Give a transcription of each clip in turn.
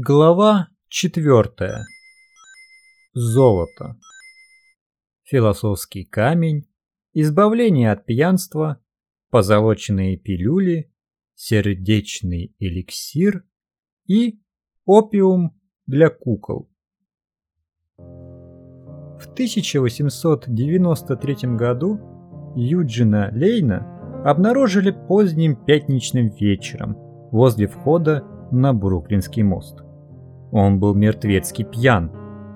Глава четвертая. Золото. Философский камень, избавление от пьянства, позолоченные пилюли, сердечный эликсир и опиум для кукол. В 1893 году Юджина Лейна обнаружили поздним пятничным вечером возле входа на Бруклинский мост. Он был мертвецки пьян.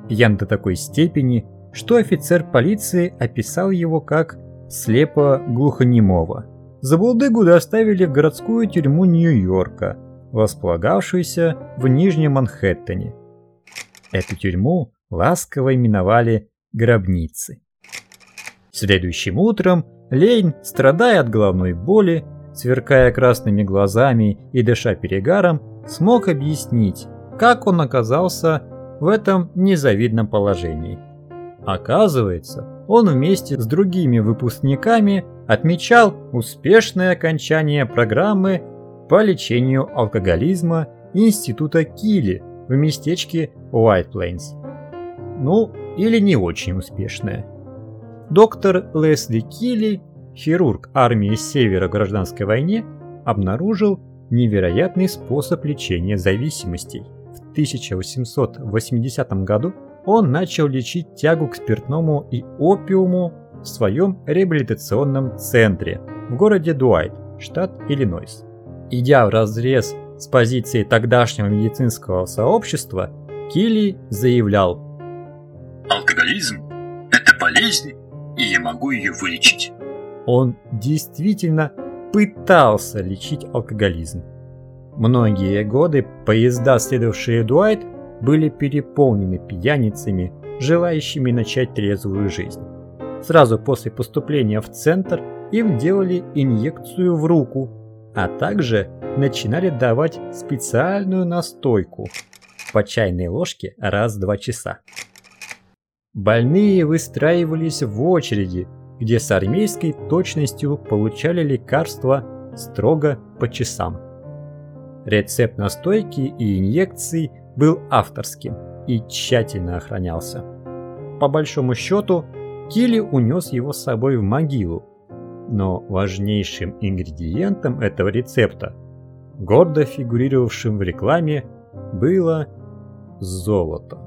Пьян до такой степени, что офицер полиции описал его как слепо-глухонемого. Забулдыгу доставили в городскую тюрьму Нью-Йорка, располагавшуюся в Нижнем Манхэттене. Эту тюрьму ласково именовали гробницы. Следующим утром Лейн, страдая от головной боли, сверкая красными глазами и дыша перегаром, смог объяснить, как он оказался в этом незавидном положении. Оказывается, он вместе с другими выпускниками отмечал успешное окончание программы по лечению алкоголизма Института Килли в местечке White Plains. Ну, или не очень успешное. Доктор Лесли Килли, хирург армии Севера гражданской войне, обнаружил невероятный способ лечения зависимостей. В 1880 году он начал лечить тягу к спиртному и опиуму в своем реабилитационном центре в городе Дуайт, штат Иллинойс. Идя в разрез с позиции тогдашнего медицинского сообщества, Килли заявлял «Алкоголизм – это болезнь, и я могу ее вылечить». Он действительно пытался лечить алкоголизм. Многие годы поезда, следовавшие Дуайт, были переполнены пьяницами, желающими начать трезвую жизнь. Сразу после поступления в центр им делали инъекцию в руку, а также начинали давать специальную настойку по чайной ложке раз в два часа. Больные выстраивались в очереди где с армейской точностью получали лекарства строго по часам. Рецепт настойки и инъекций был авторским и тщательно охранялся. По большому счету, Килли унес его с собой в могилу, но важнейшим ингредиентом этого рецепта, гордо фигурировавшим в рекламе, было золото.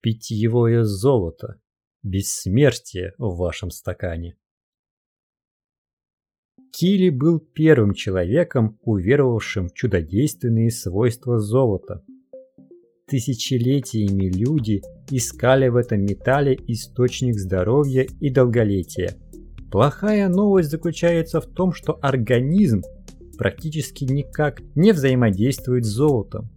Питьевое золото бессмертие в вашем стакане. Килли был первым человеком, уверовавшим в чудодейственные свойства золота. Тысячелетиями люди искали в этом металле источник здоровья и долголетия. Плохая новость заключается в том, что организм практически никак не взаимодействует с золотом.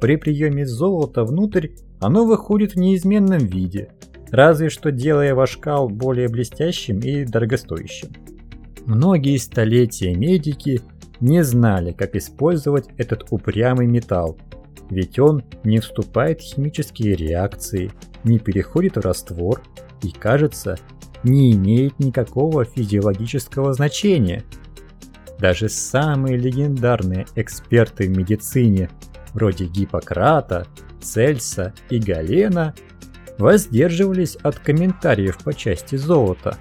При приеме золота внутрь оно выходит в неизменном виде, разве что делая ваш кал более блестящим и дорогостоящим. Многие столетия медики не знали, как использовать этот упрямый металл, ведь он не вступает в химические реакции, не переходит в раствор и, кажется, не имеет никакого физиологического значения. Даже самые легендарные эксперты в медицине, вроде Гиппократа, Цельса и Галена, воздерживались от комментариев по части золота.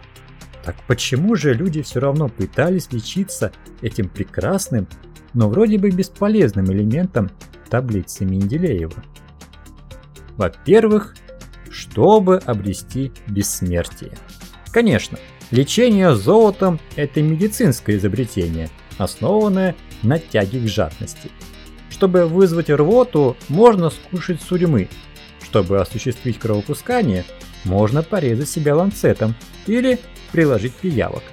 Так почему же люди все равно пытались лечиться этим прекрасным, но вроде бы бесполезным элементом таблицы Менделеева? Во-первых, чтобы обрести бессмертие. Конечно, лечение золотом – это медицинское изобретение, основанное на тяге к жадности. Чтобы вызвать рвоту, можно скушать сурьмы, чтобы осуществить кровопускание, можно порезать себя ланцетом или приложить пиявок.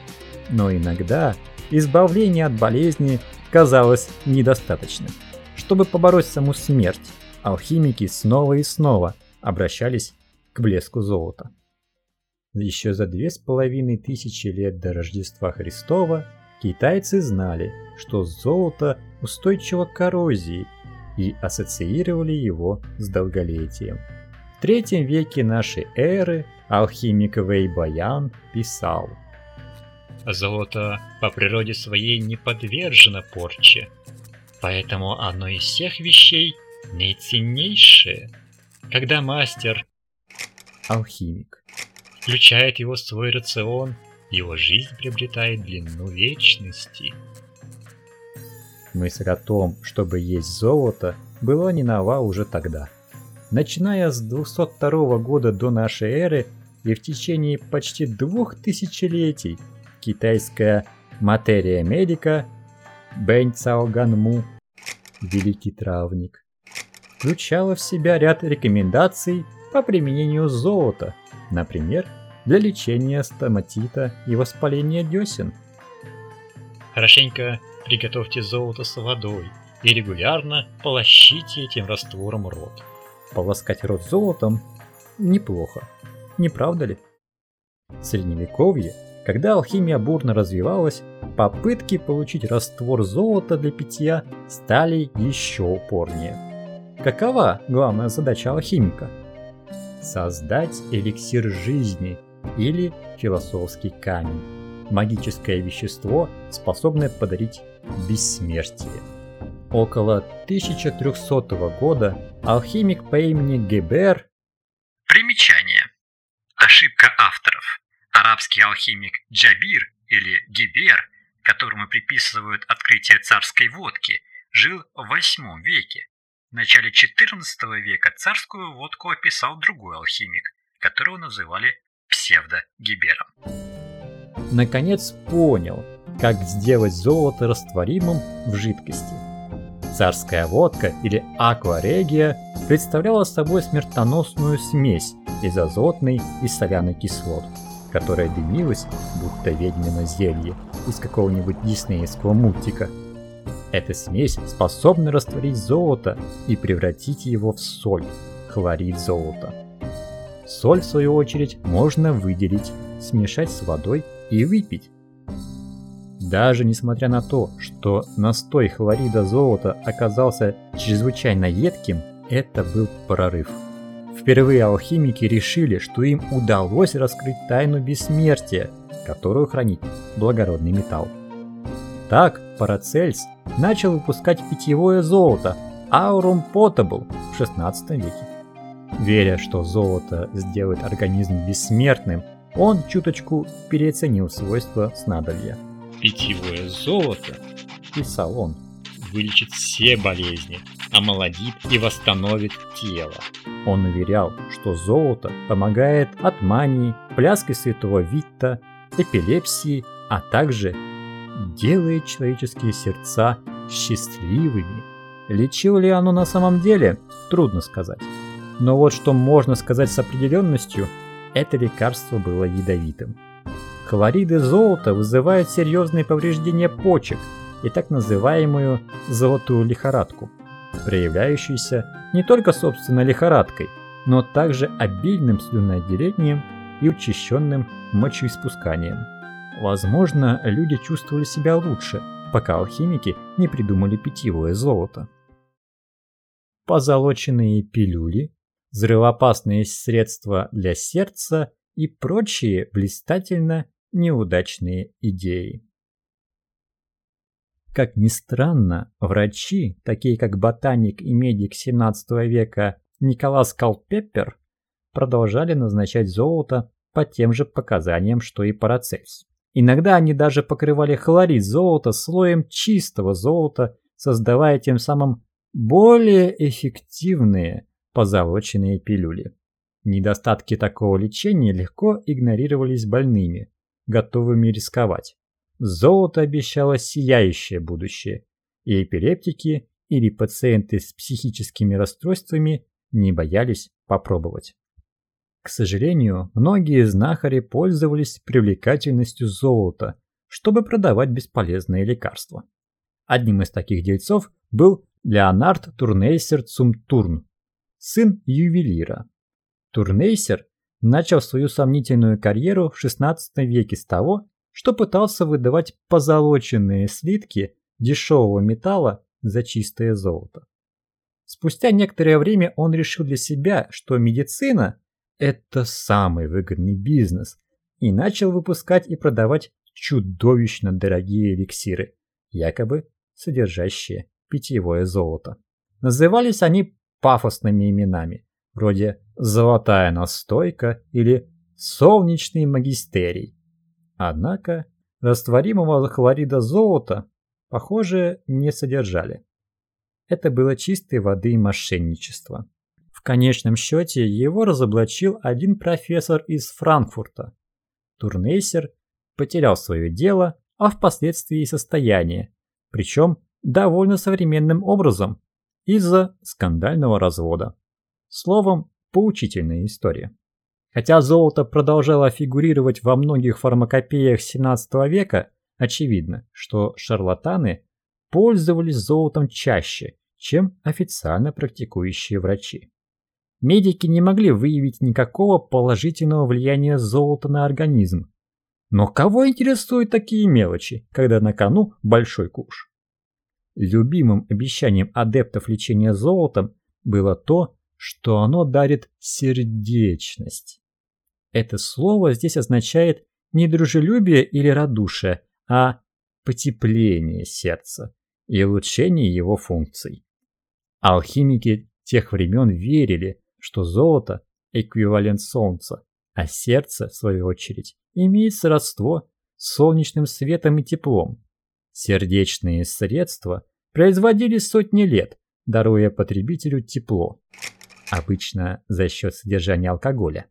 Но иногда избавление от болезни казалось недостаточным. Чтобы побороть саму смерть, алхимики снова и снова обращались к блеску золота. Еще за две с половиной тысячи лет до Рождества Христова китайцы знали, что золото устойчиво к коррозии и ассоциировали его с долголетием. В третьем веке нашей эры алхимик Вэй Баян писал Золото по природе своей не подвержено порче. Поэтому одно из всех вещей наиценнейшее. Когда мастер, алхимик, включает его в свой рацион, его жизнь приобретает длину вечности. Мысль о том, чтобы есть золото, была не нова уже тогда. Начиная с 202 года до нашей эры и в течение почти двух тысячелетий китайская материя медика Бэнь Цао Ганму, великий травник, включала в себя ряд рекомендаций по применению золота, например, для лечения стоматита и воспаления десен. Хорошенько приготовьте золото с водой и регулярно полощите этим раствором рот. Полоскать рот золотом неплохо, не правда ли? В средневековье, когда алхимия бурно развивалась, попытки получить раствор золота для питья стали еще упорнее. Какова главная задача алхимика? Создать эликсир жизни или философский камень. Магическое вещество, способное подарить бессмертие. Около 1300 года алхимик по имени Гебер Примечание. Ошибка авторов. Арабский алхимик Джабир или Гибер, которому приписывают открытие царской водки, жил в 8 веке. В начале 14 века царскую водку описал другой алхимик, которого называли псевдо-гибером. Наконец понял, как сделать золото растворимым в жидкости. Царская водка или акварегия представляла собой смертоносную смесь из азотной и соляной кислот, которая дымилась, будто ведьмино зелье из какого-нибудь диснеевского мультика. Эта смесь способна растворить золото и превратить его в соль, хлорид золота. Соль, в свою очередь, можно выделить, смешать с водой и выпить. Даже несмотря на то, что настой хлорида золота оказался чрезвычайно едким, это был прорыв. Впервые алхимики решили, что им удалось раскрыть тайну бессмертия, которую хранит благородный металл. Так Парацельс начал выпускать питьевое золото Aurum Potable в 16 веке. Веря, что золото сделает организм бессмертным, он чуточку переоценил свойства снадобья. «Питьевое золото», – писал он, – «вылечит все болезни, омолодит и восстановит тело». Он уверял, что золото помогает от мании, пляски святого Витта, эпилепсии, а также делает человеческие сердца счастливыми. Лечило ли оно на самом деле, трудно сказать. Но вот что можно сказать с определенностью, это лекарство было ядовитым. Хлориды золота вызывают серьезные повреждения почек и так называемую золотую лихорадку, проявляющуюся не только собственной лихорадкой, но также обильным слюноотделением и учащенным мочеиспусканием. Возможно, люди чувствовали себя лучше, пока алхимики не придумали питьевое золото. Позолоченные пилюли взрывоопасные средства для сердца и прочие блистательно неудачные идеи. Как ни странно, врачи, такие как ботаник и медик 17 века Николас Калпеппер, продолжали назначать золото по тем же показаниям, что и Парацельс. Иногда они даже покрывали хлорид золота слоем чистого золота, создавая тем самым более эффективные позолоченные пилюли. Недостатки такого лечения легко игнорировались больными, готовыми рисковать. Золото обещало сияющее будущее, и эпилептики или пациенты с психическими расстройствами не боялись попробовать. К сожалению, многие знахари пользовались привлекательностью золота, чтобы продавать бесполезные лекарства. Одним из таких дельцов был Леонард Турнейсер Цумтурн, сын ювелира. Турнейсер начал свою сомнительную карьеру в XVI веке с того, что пытался выдавать позолоченные слитки дешевого металла за чистое золото. Спустя некоторое время он решил для себя, что медицина – это самый выгодный бизнес, и начал выпускать и продавать чудовищно дорогие эликсиры, якобы содержащие питьевое золото. Назывались они пафосными именами, вроде «золотая настойка» или «солнечный магистерий». Однако растворимого хлорида золота, похоже, не содержали. Это было чистой воды мошенничество. В конечном счете его разоблачил один профессор из Франкфурта. Турнейсер потерял свое дело, а впоследствии состояние, причем довольно современным образом, из-за скандального развода. Словом, поучительная история. Хотя золото продолжало фигурировать во многих фармакопеях 17 века, очевидно, что шарлатаны пользовались золотом чаще, чем официально практикующие врачи. Медики не могли выявить никакого положительного влияния золота на организм. Но кого интересуют такие мелочи, когда на кону большой куш? Любимым обещанием адептов лечения золотом было то, что оно дарит сердечность. Это слово здесь означает не дружелюбие или радушие, а потепление сердца и улучшение его функций. Алхимики тех времен верили, что золото – эквивалент солнца, а сердце, в свою очередь, имеет сродство с солнечным светом и теплом. Сердечные средства производились сотни лет, даруя потребителю тепло, обычно за счет содержания алкоголя.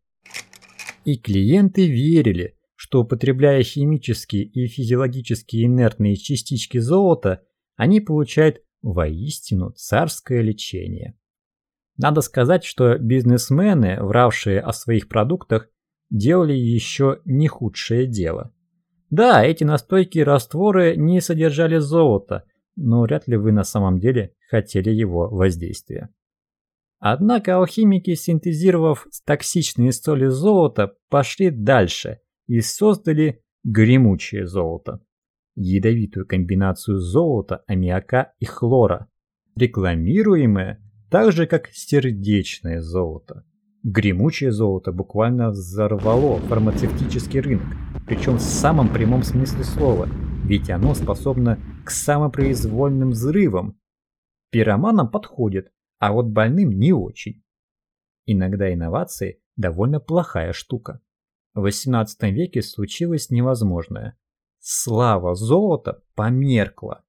И клиенты верили, что употребляя химические и физиологически инертные частички золота, они получают воистину царское лечение. Надо сказать, что бизнесмены, вравшие о своих продуктах, делали еще не худшее дело. Да, эти настойки и растворы не содержали золота, но вряд ли вы на самом деле хотели его воздействия. Однако алхимики, синтезировав токсичные соли золота, пошли дальше и создали гремучее золото. Ядовитую комбинацию золота, аммиака и хлора, рекламируемое так же как сердечное золото. Гремучее золото буквально взорвало фармацевтический рынок, причем в самом прямом смысле слова, ведь оно способно к самопроизвольным взрывам. Пироманам подходит, а вот больным не очень. Иногда инновации довольно плохая штука. В XVIII веке случилось невозможное. Слава золота померкла.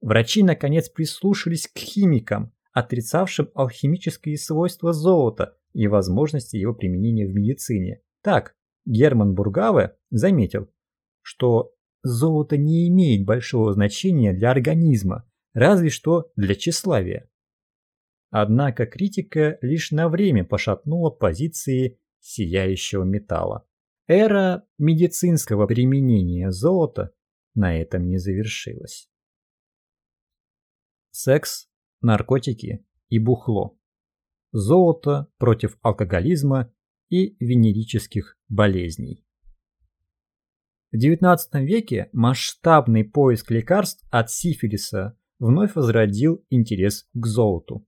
Врачи наконец прислушались к химикам, отрицавшим алхимические свойства золота и возможности его применения в медицине. Так, Герман Бургаве заметил, что золото не имеет большого значения для организма, разве что для тщеславия. Однако критика лишь на время пошатнула позиции сияющего металла. Эра медицинского применения золота на этом не завершилась. Секс наркотики и бухло. Золото против алкоголизма и венерических болезней. В XIX веке масштабный поиск лекарств от сифилиса вновь возродил интерес к золоту.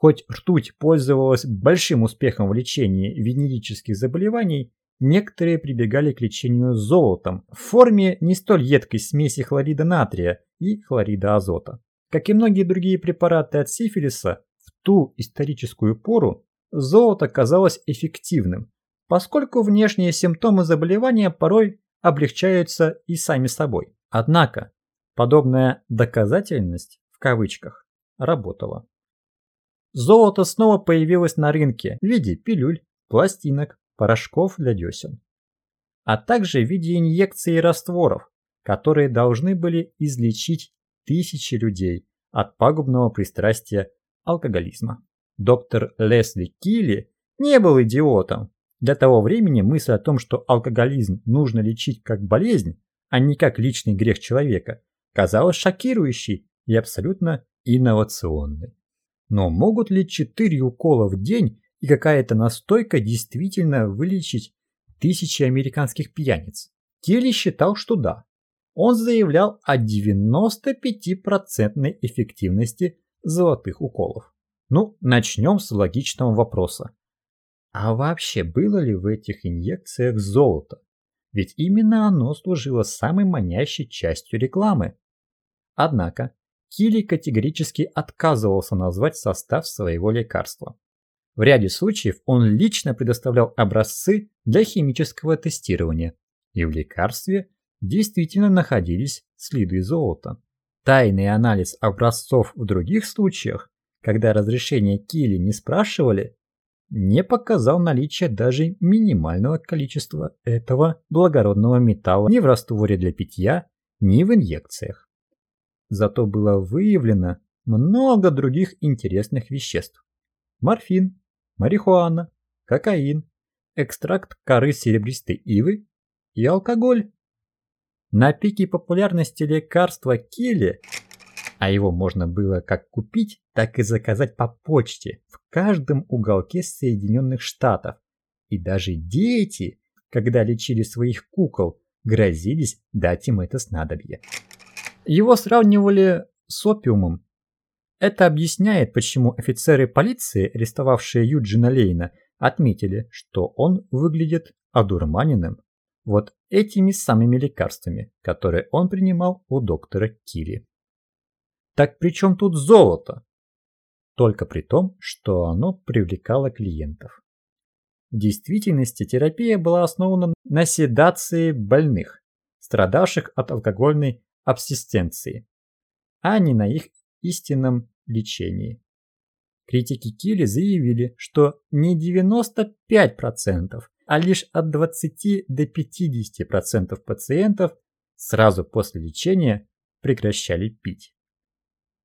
Хоть ртуть пользовалась большим успехом в лечении венерических заболеваний, некоторые прибегали к лечению золотом в форме не столь едкой смеси хлорида натрия и хлорида азота. Как и многие другие препараты от сифилиса, в ту историческую пору золото казалось эффективным, поскольку внешние симптомы заболевания порой облегчаются и сами собой. Однако, подобная «доказательность» в кавычках работала. Золото снова появилось на рынке в виде пилюль, пластинок, порошков для десен, а также в виде инъекций и растворов, которые должны были излечить тысячи людей от пагубного пристрастия алкоголизма. Доктор Лесли Килли не был идиотом. Для того времени мысль о том, что алкоголизм нужно лечить как болезнь, а не как личный грех человека, казалась шокирующей и абсолютно инновационной. Но могут ли 4 укола в день и какая-то настойка действительно вылечить тысячи американских пьяниц? Келли считал, что да он заявлял о 95% эффективности золотых уколов. Ну, начнем с логичного вопроса. А вообще было ли в этих инъекциях золото? Ведь именно оно служило самой манящей частью рекламы. Однако, Килли категорически отказывался назвать состав своего лекарства. В ряде случаев он лично предоставлял образцы для химического тестирования, и в лекарстве действительно находились следы золота. Тайный анализ образцов в других случаях, когда разрешение Килли не спрашивали, не показал наличие даже минимального количества этого благородного металла ни в растворе для питья, ни в инъекциях. Зато было выявлено много других интересных веществ. Морфин, марихуана, кокаин, экстракт коры серебристой ивы и алкоголь. На пике популярности лекарства Килли, а его можно было как купить, так и заказать по почте в каждом уголке Соединенных Штатов. И даже дети, когда лечили своих кукол, грозились дать им это снадобье. Его сравнивали с опиумом. Это объясняет, почему офицеры полиции, арестовавшие Юджина Лейна, отметили, что он выглядит одурманенным вот этими самыми лекарствами, которые он принимал у доктора Кири. Так при чем тут золото? Только при том, что оно привлекало клиентов. В действительности терапия была основана на седации больных, страдавших от алкогольной абсистенции, а не на их истинном лечении. Критики Килли заявили, что не 95%, а лишь от 20 до 50% пациентов сразу после лечения прекращали пить.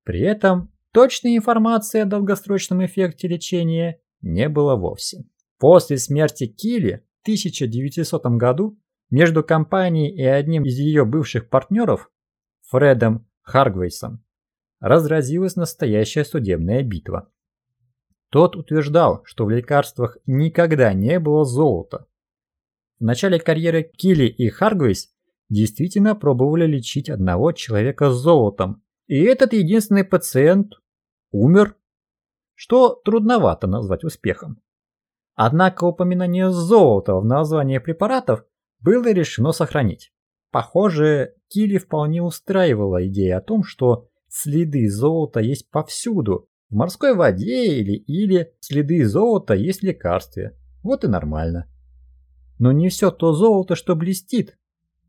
При этом точной информации о долгосрочном эффекте лечения не было вовсе. После смерти Килли в 1900 году между компанией и одним из ее бывших партнеров, Фредом Харгвейсом, разразилась настоящая судебная битва. Тот утверждал, что в лекарствах никогда не было золота. В начале карьеры Килли и Харгвейс действительно пробовали лечить одного человека золотом, и этот единственный пациент умер, что трудновато назвать успехом. Однако упоминание золота в названии препаратов было решено сохранить. Похоже, Килли вполне устраивала идея о том, что следы золота есть повсюду, в морской воде или или следы золота есть в лекарстве. Вот и нормально. Но не все то золото, что блестит.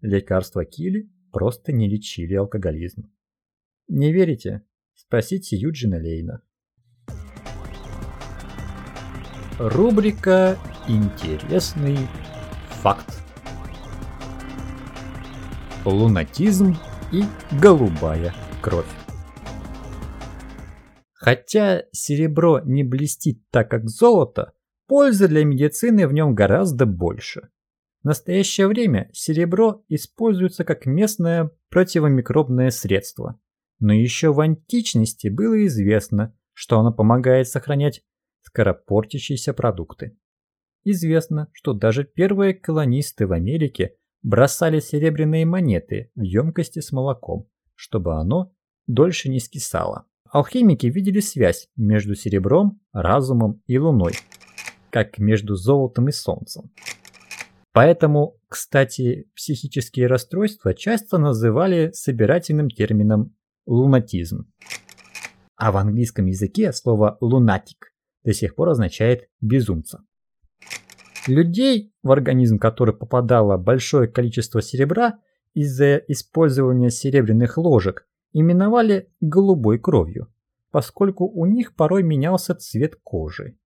Лекарства Кили просто не лечили алкоголизм. Не верите? Спросите Юджина Лейна. Рубрика «Интересный факт». Лунатизм и голубая кровь. Хотя серебро не блестит так, как золото, пользы для медицины в нем гораздо больше. В настоящее время серебро используется как местное противомикробное средство. Но еще в античности было известно, что оно помогает сохранять скоропортящиеся продукты. Известно, что даже первые колонисты в Америке бросали серебряные монеты в емкости с молоком, чтобы оно дольше не скисало. Алхимики видели связь между серебром, разумом и луной, как между золотом и солнцем. Поэтому, кстати, психические расстройства часто называли собирательным термином лунатизм. А в английском языке слово лунатик до сих пор означает безумца. Людей, в организм которых попадало большое количество серебра из-за использования серебряных ложек, именовали голубой кровью, поскольку у них порой менялся цвет кожи.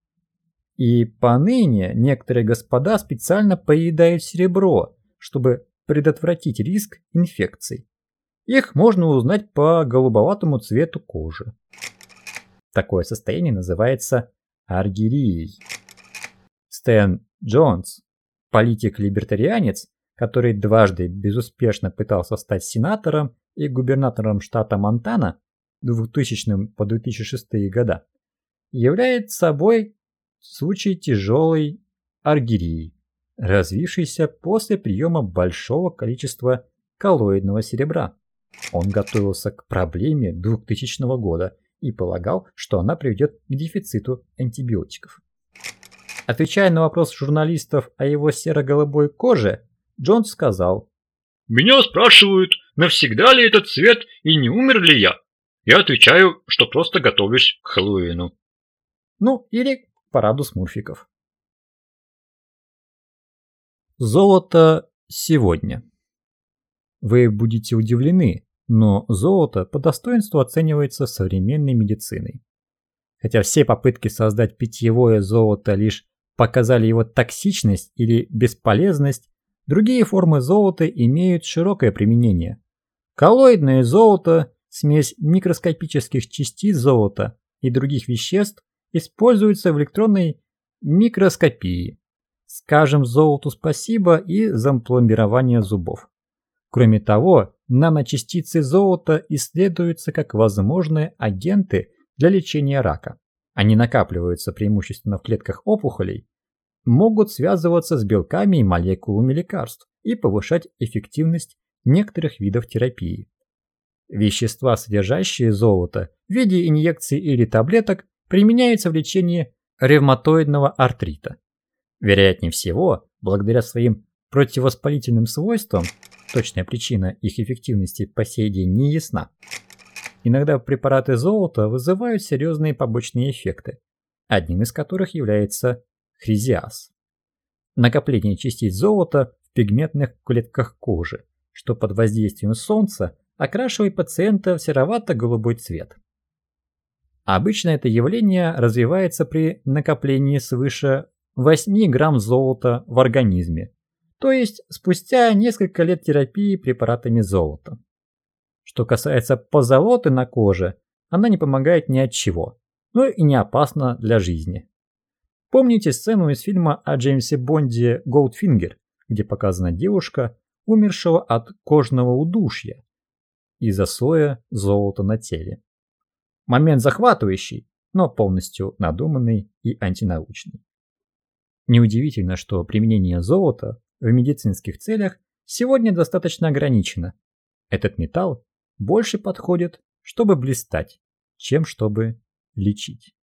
И поныне некоторые господа специально поедают серебро, чтобы предотвратить риск инфекций. Их можно узнать по голубоватому цвету кожи. Такое состояние называется аргирией. Стэн Джонс, политик-либертарианец, который дважды безуспешно пытался стать сенатором и губернатором штата Монтана 2000 по 2006 года, является собой случай тяжелой аргирии, развившейся после приема большого количества коллоидного серебра. Он готовился к проблеме 2000 года и полагал, что она приведет к дефициту антибиотиков. Отвечая на вопрос журналистов о его серо-голубой коже, Джонс сказал, «Меня спрашивают, навсегда ли этот цвет и не умер ли я? Я отвечаю, что просто готовлюсь к Хэллоуину. Ну, или к параду смурфиков. Золото сегодня. Вы будете удивлены, но золото по достоинству оценивается современной медициной. Хотя все попытки создать питьевое золото лишь показали его токсичность или бесполезность, другие формы золота имеют широкое применение. Коллоидное золото, смесь микроскопических частиц золота и других веществ, используется в электронной микроскопии. Скажем золоту спасибо и за пломбирование зубов. Кроме того, наночастицы золота исследуются как возможные агенты для лечения рака. Они накапливаются преимущественно в клетках опухолей, могут связываться с белками и молекулами лекарств и повышать эффективность некоторых видов терапии. Вещества, содержащие золото в виде инъекций или таблеток, применяются в лечении ревматоидного артрита. Вероятнее всего, благодаря своим противовоспалительным свойствам, точная причина их эффективности по сей день не ясна. Иногда препараты золота вызывают серьезные побочные эффекты, одним из которых является хризиаз. Накопление частиц золота в пигментных клетках кожи, что под воздействием солнца окрашивает пациента в серовато-голубой цвет. Обычно это явление развивается при накоплении свыше 8 грамм золота в организме, то есть спустя несколько лет терапии препаратами золота. Что касается позолоты на коже, она не помогает ни от чего, но и не опасна для жизни. Помните сцену из фильма о Джеймсе Бонде «Голдфингер», где показана девушка, умершего от кожного удушья из-за слоя золота на теле. Момент захватывающий, но полностью надуманный и антинаучный. Неудивительно, что применение золота в медицинских целях сегодня достаточно ограничено. Этот металл больше подходит, чтобы блистать, чем чтобы лечить.